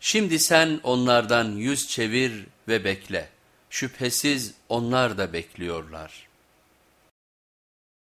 Şimdi sen onlardan yüz çevir ve bekle. Şüphesiz onlar da bekliyorlar.''